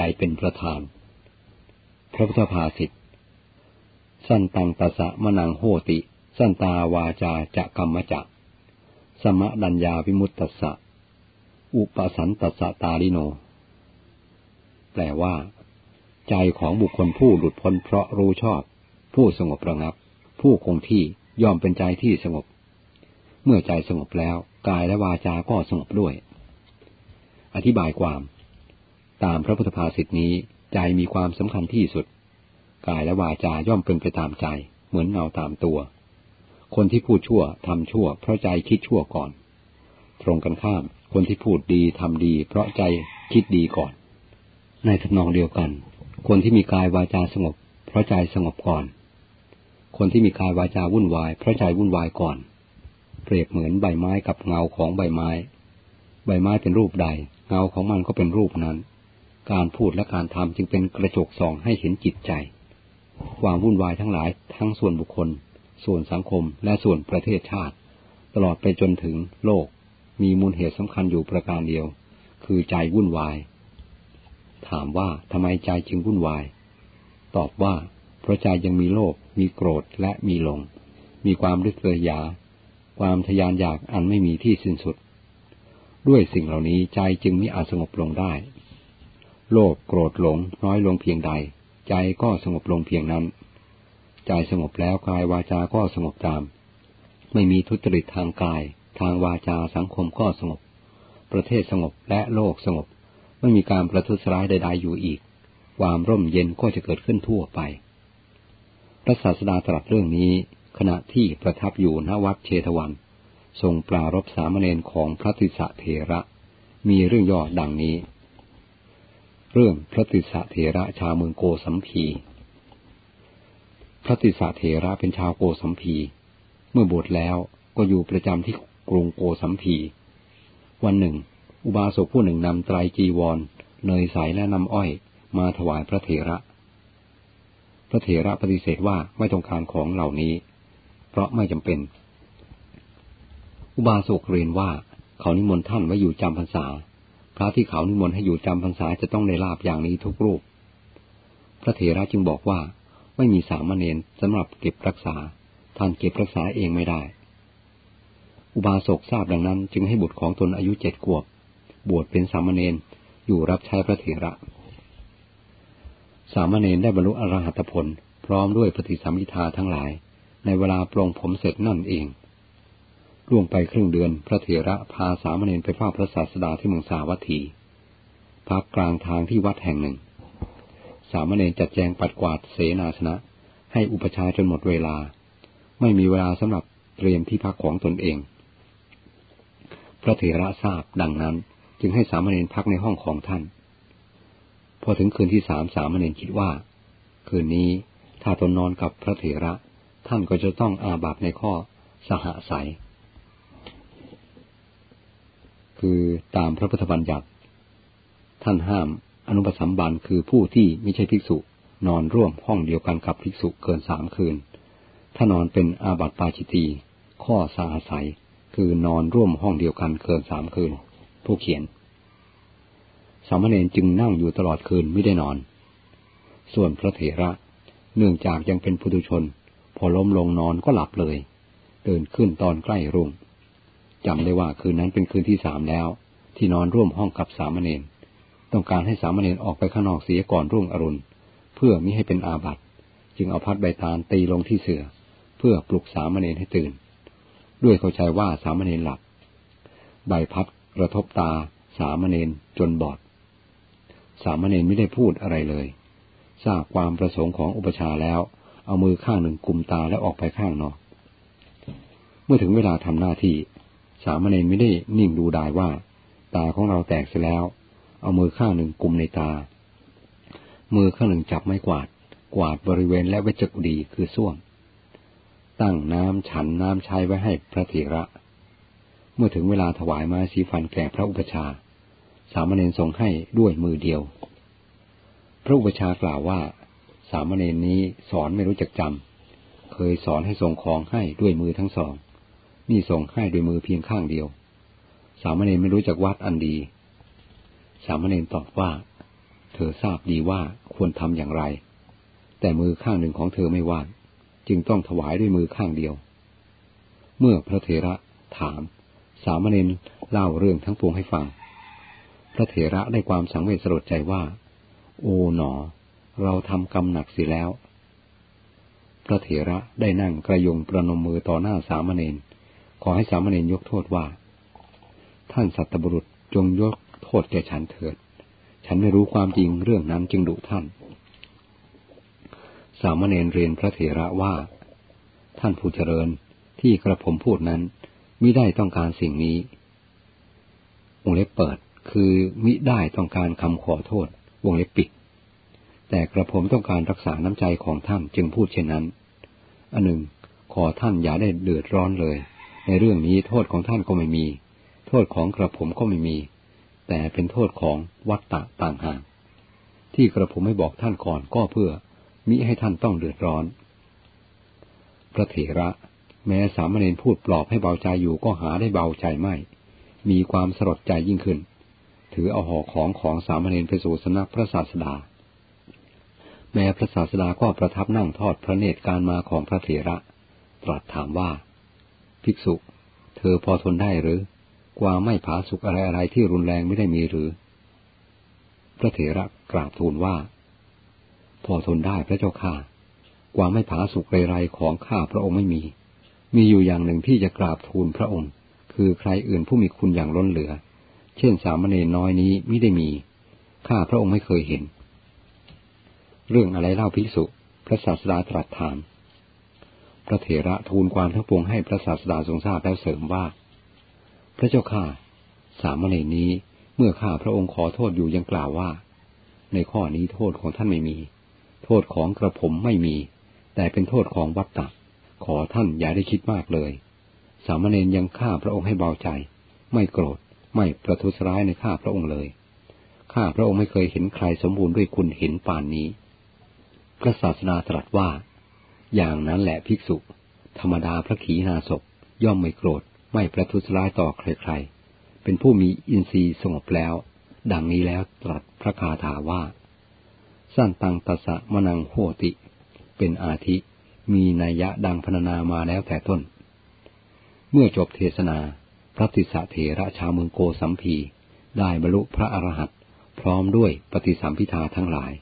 ใจเป็นประธาน พระพุทธภาษิตสั้นตังตสะมะนังโหติ สั้นตาวาจาจะกรรมจักสมะดัญญาวิมุตตสะ อุปสันตสะตาลิโน แปลว่า ใจของบุคคลผู้หลุดพ้นเพราะรู้ชอบ ผู้สงบระงับ ผู้คงที่ย่อมเป็นใจที่สงบ เมื่อใจสงบแล้ว กายและวาจาก็สงบด้วย อธิบายความ ตามพระพุทธภาษิตนี้ใจมีความสำคัญที่สุด กายและวาจาย่อมเป็นไปตามใจ เหมือนเงาตามตัว คนที่พูดชั่วทำชั่ว เพราะใจคิดชั่วก่อน ตรงกันข้าม คนที่พูดดีทำดี เพราะใจคิดดีก่อน ในทำนองเดียวกัน คนที่มีกายวาจาสงบ เพราะใจสงบก่อน คนที่มีกายวาจาวุ่นวายเพราะใจวุ่นวายก่อน เปรียบเหมือนใบไม้กับเงาของใบไม้ ใบไม้เป็นรูปใด เงาของมันก็เป็นรูปนั้น การพูดและการทำจึงเป็นกระจกส่องให้เห็นจิตใจ ความวุ่นวายทั้งหลายทั้งส่วนบุคคล ส่วนสังคมและส่วนประเทศชาติ ตลอดไปจนถึงโลก มีมูลเหตุสำคัญอยู่ประการเดียว คือใจวุ่นวาย ถามว่าทำไมใจจึงวุ่นวาย ตอบว่า เพราะใจยังมีโลภมีโกรธและมีหลง มีความรึกเรยา ความทยานอยากอันไม่มีที่สิ้นสุด ด้วยสิ่งเหล่านี้ใจจึงไม่อาจสงบลงได้ โลภโกรธหลงน้อยลงเพียงใด ใจก็สงบลงเพียงนั้น ใจสงบแล้วกายวาจาก็สงบตาม ไม่มีทุจริตทางกาย ทางวาจาสังคมก็สงบ ประเทศสงบและโลกสงบ ไม่มีการประทุษร้ายใดๆอยู่อีก ความร่มเย็นก็จะเกิดขึ้นทั่วไปพระศาสดาตรัสเรื่องนี้ ขณะที่ประทับอยู่ณวัดเชตวัน ทรงปรารบสามเณรของพระติสะเถระ มีเรื่องย่อดังนี้ เรื่องพระติสเถระชาวเมืองโกสัมพีพระติสเถระเป็นชาวโกสัมพี เมื่อบวชแล้วก็อยู่ประจำที่กรุงโกสัมพี วันหนึ่ง อุบาสกผู้หนึ่งนำไตรจีวร เนยใสและน้ำอ้อยมาถวายพระเถระ พระเถระปฏิเสธว่าไม่ต้องการของเหล่านี้ เพราะไม่จำเป็น อุบาสกเรียนว่าเขานิมนต์ท่านไว้อยู่จำพรรษา พระที่เขานิมนต์ให้อยู่จำพรรษาจะต้องได้ลาบอย่างนี้ทุกรูป พระเถระจึงบอกว่าไม่มีสามเณรสำหรับเก็บรักษา ท่านเก็บรักษาเองไม่ได้ อุบาสกทราบดังนั้น จึงให้บุตรของตนอายุเจ็ดขวบ บวชเป็นสามเณรอยู่รับใช้พระเถระ สามเณรได้บรรลุอรหัตผล พร้อมด้วยปฏิสัมพิทาทั้งหลาย ในเวลาปลงผมเสร็จนั่นเอง ล่วงไปครึ่งเดือน พระเถระพาสามเณรไปเฝ้าพระศาสดาที่เมืองสาวัตถี พักกลางทางที่วัดแห่งหนึ่ง สามเณรจัดแจงปัดกวาดเสนาสนะ ให้อุปชาจนหมดเวลา ไม่มีเวลาสำหรับเตรียมที่พักของตนเอง พระเถระทราบดังนั้น จึงให้สามเณรพักในห้องของท่าน พอถึงคืนที่สามสามเณรคิดว่า คืนนี้ถ้าตนนอนกับพระเถระ ท่านก็จะต้องอาบัตในข้อสหสาย คือตามพระพุทธบัญญัติ ท่านห้ามอนุปสัมบันคือผู้ที่ไม่ใช่ภิกษุนอนร่วมห้องเดียวกันกับภิกษุเกินสามคืน ถ้านอนเป็นอาบัติปาจิตี ข้อสาศัยคือนอนร่วมห้องเดียวกันเกินสามคืน ผู้เขียน สามเณรจึงนั่งอยู่ตลอดคืนไม่ได้นอน ส่วนพระเถระเนื่องจากยังเป็นผู้ดุชน พอล้มลงนอนก็หลับเลยตื่นขึ้นตอนใกล้รุ่ง จำได้ว่าคืนนั้นเป็นคืนที่สามแล้ว ที่นอนร่วมห้องกับสามเณรต้องการให้สามเณรออกไปข้างนอกเสียก่อนรุ่งอรุณ เพื่อมิให้เป็นอาบัติ จึงเอาพัดใบตาลตีลงที่เสือเพื่อปลุกสามเณรให้ตื่น ด้วยเข้าใจว่าสามเณรหลับ ใบพัดกระทบตาสามเณรจนบอด สามเณรไม่ได้พูดอะไรเลย ทราบความประสงค์ของอุปชาแล้ว เอามือข้างหนึ่งกุมตาแล้วออกไปข้างนอก เมื่อถึงเวลาทำหน้าที่ สามเณรไม่ได้นิ่งดูดายว่า ตาของเราแตกเสียแล้ว เอามือข้างหนึ่งกุมในตา มือข้างหนึ่งจับไม้กวาด กวาดบริเวณและเวจกุดีคือส้วม ตั้งน้ำฉันน้ำใช้ไว้ให้พระเถระ เมื่อถึงเวลาถวายไม้สีฟันแก่พระอุปชา สามเณรทรงให้ด้วยมือเดียว พระอุปชากล่าวว่า สามเณรนี้สอนไม่รู้จักจำเคยสอนให้ส่งของให้ด้วยมือทั้งสอง นี่ส่งให้ด้วยมือเพียงข้างเดียว สามเณรไม่รู้จักวัดอันดี สามเณรตอบว่าถธอทราบดีว่าควรทำอย่างไร แต่มือข้างหนึ่งของเธอไม่ว่างจึงต้องถวายด้วยมือข้างเดียว เมื่อพระเถระถาม สามเณรเล่าเรื่องทั้งปวงให้ฟัง พระเถระได้ความสังเวชสลดใจว่า โอ๋หนอ เราทำกรรมหนักเสียแล้ว พระเถระได้นั่งกระยงประนมมือต่อหน้าสามเณร ขอให้สามเณรยกโทษว่า ท่านสัตบุรุษจงยกโทษแก่ฉันเถิด ฉันไม่รู้ความจริงเรื่องนั้นจึงดุท่าน สามเณรเรียนพระเถระว่า ท่านผู้เจริญที่กระผมพูดนั้นมิได้ต้องการสิ่งนี้วงเล็บเปิดคือมิได้ต้องการคำขอโทษ วงเล็บปิด แต่กระผมต้องการรักษาน้ำใจของท่านจึงพูดเช่นนั้น อันหนึ่งขอท่านอย่าได้เดือดร้อนเลย ในเรื่องนี้โทษของท่านก็ไม่มี โทษของกระผมก็ไม่มี แต่เป็นโทษของวัตตะต่างหากที่กระผมไม่บอกท่านก่อนก็เพื่อมิให้ท่านต้องเดือดร้อน พระเถระ แม้สามเณรพูดปลอบให้เบาใจอยู่ก็หาได้เบาใจไม่ มีความสลดใจยิ่งขึ้น ถือเอาห่อของของสามเณรไปสู่สนักพระศาสดา แม้พระศาสดาก็ประทับนั่งทอดพระเนตรการมาของพระเถระ ตรัสถามว่า ภิกษุ เธอพอทนได้หรือควาไม่ผาสุกอะไรอะไรที่รุนแรงไม่ได้มีหรือ พระเถระกราบทูลว่า พอทนได้พระเจ้าข้าควาไม่ผาสุกไรๆของข้าพระองค์ไม่มี มีอยู่อย่างหนึ่งที่จะกราบทูลพระองค์ คือใครอื่นผู้มีคุณอย่างล้นเหลือ เช่นสามเณรน้อยนี้ไม่ได้มี ข้าพระองค์ไม่เคยเห็น เรื่องอะไรเล่าภิกษุ พระศาสดาตรัสถาม พระเถระทูลความทั้งปวงให้พระศาสดาทรงทราบแล้วเสริมว่า พระเจ้าข้าสามเณรนี้เมื่อข้าพระองค์ขอโทษอยู่ยังกล่าวว่า ในข้อนี้โทษของท่านไม่มี โทษของกระผมไม่มี แต่เป็นโทษของวัตตะขอท่านอย่าได้คิดมากเลย สามเณรยังฆ่าพระองค์ให้เบาใจ ไม่โกรธไม่ประทุษร้ายในข้าพระองค์เลยข้าพระองค์ไม่เคยเห็นใครสมบูรณ์ด้วยคุณเห็นป่านนี้ พระศาสนาตรัสว่า อย่างนั้นแหละภิกษุ ธรรมดาพระขีณาศพย่อมไม่โกรธไม่ประทุษร้ายต่อใครๆ เป็นผู้มีอินทรีย์สงบแล้ว ดังนี้แล้วตรัสพระคาถาว่า สั้นตังตสะมนังโหติ เป็นอาทิ มีนัยยะดังพรรณนามาแล้วแต่ต้น เมื่อจบเทศนา พระติสะเถระชาวเมืองโกสัมพี ได้บรรลุพระอรหันต์พร้อมด้วยปฏิสัมพิทาทั้งหลาย